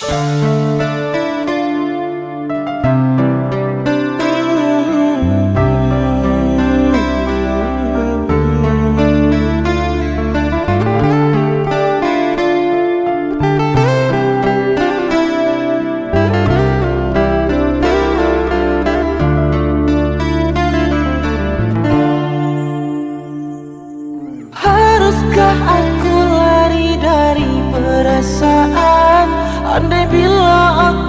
Haruskah aku lari dari perasaan? Andai bila aku